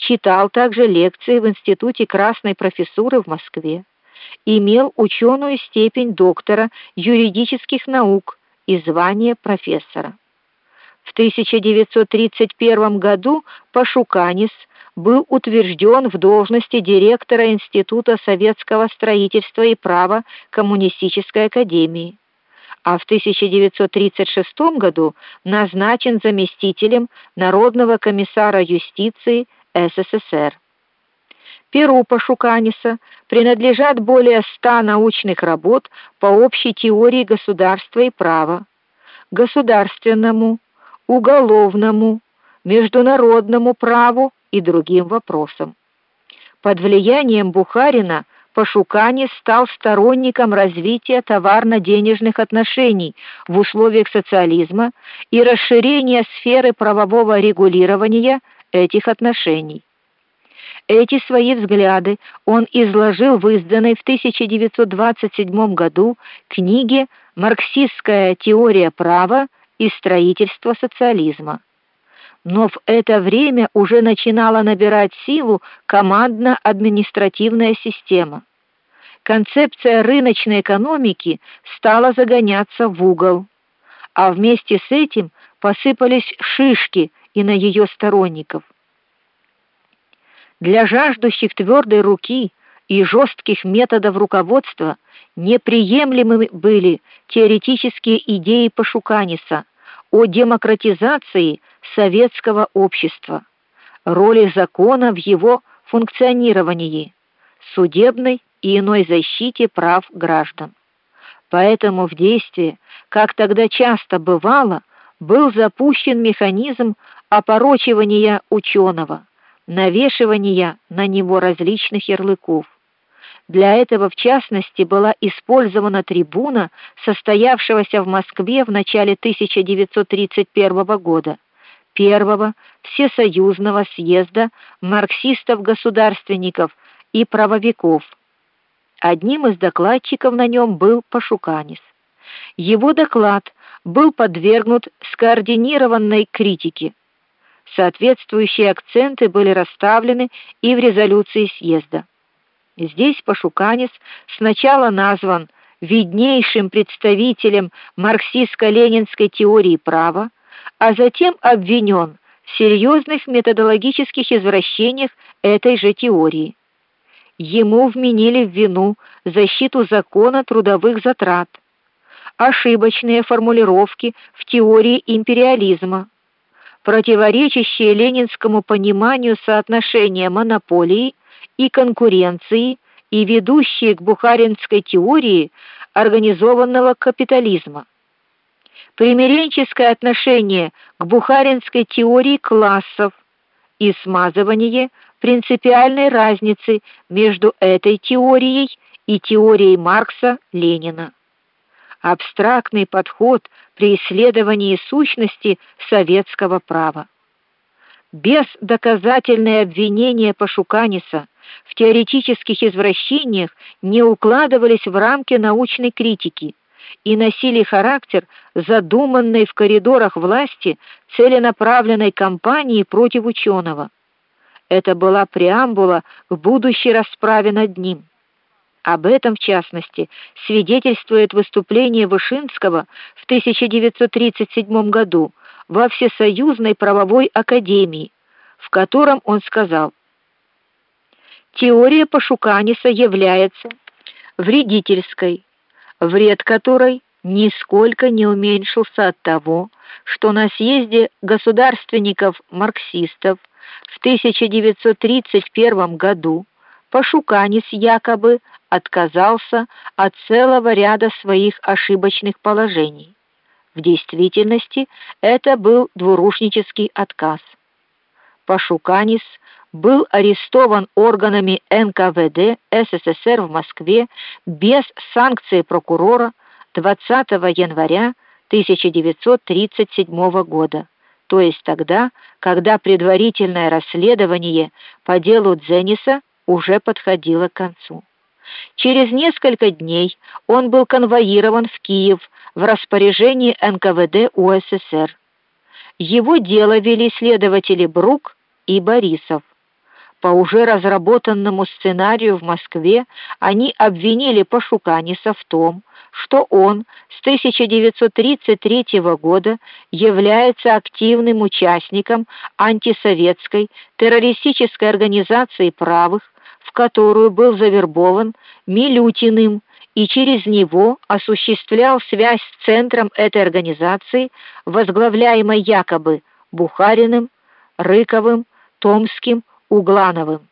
читал также лекции в Институте Красной профессуры в Москве, имел ученую степень доктора юридических наук и звание профессора. В 1931 году Пашуканис был утвержден в должности директора Института советского строительства и права Коммунистической академии, а в 1936 году назначен заместителем Народного комиссара юстиции СССР. Перу Пашуканиса принадлежат более ста научных работ по общей теории государства и права, государственному, уголовному, международному праву и другим вопросам. Под влиянием Бухарина Пашукани стал сторонником развития товарно-денежных отношений в условиях социализма и расширения сферы правового регулирования этих отношений. Эти свои взгляды он изложил в изданной в 1927 году книге Марксистская теория права и строительство социализма. Но в это время уже начинала набирать силу командно-административная система. Концепция рыночной экономики стала загоняться в угол, а вместе с этим посыпались шишки и на ее сторонников. Для жаждущих твердой руки и жестких методов руководства неприемлемы были теоретические идеи Пашуканиса о демократизации советского общества, роли закона в его функционировании, судебной и иной защите прав граждан. Поэтому в действие, как тогда часто бывало, был запущен механизм опорочивания ученого навешивания на него различных ярлыков. Для этого в частности была использована трибуна, состоявшегося в Москве в начале 1931 года, первого всесоюзного съезда марксистов-государственников и правовиков. Одним из докладчиков на нем был Пашуканис. Его доклад был подвергнут скоординированной критике. Соответствующие акценты были расставлены и в резолюции съезда. Здесь Пашуканец сначала назван виднейшим представителем марксистско-ленинской теории права, а затем обвинен в серьезных методологических извращениях этой же теории. Ему вменили в вину защиту закона трудовых затрат, ошибочные формулировки в теории империализма, противоречащие ленинскому пониманию соотношения монополии и конкуренции и ведущие к бухаринской теории организованного капитализма. Примиренческое отношение к бухаринской теории классов и смазывание принципиальной разницы между этой теорией и теорией Маркса-Ленина абстрактный подход при исследовании сущности советского права. Без доказательное обвинение Пашуканиса в теоретических извращениях не укладывались в рамки научной критики и носили характер задуманной в коридорах власти целенаправленной кампании против ученого. Это была преамбула к будущей расправе над ним. Об этом, в частности, свидетельствует выступление Вышинского в 1937 году во Всесоюзной правовой академии, в котором он сказал: Теория Пашуканиса является вредительской, вред которой нисколько не уменьшился от того, что на съезде государственников-марксистов в 1931 году Пашуканис якобы отказался от целого ряда своих ошибочных положений. В действительности это был двурушнический отказ. Пашуканис был арестован органами НКВД СССР в Москве без санкции прокурора 20 января 1937 года, то есть тогда, когда предварительное расследование по делу Дзениса уже подходило к концу. Через несколько дней он был конвоирован в Киев в распоряжении НКВД УССР. Его дело вели следователи Брук и Борисов. По уже разработанному сценарию в Москве они обвинили Пашуканиса в том, что он с 1933 года является активным участником антисоветской террористической организации правых, в которую был завербован Милютиным и через него осуществлял связь с центром этой организации, возглавляемой якобы Бухариным, Рыковым, Томским, Углановым.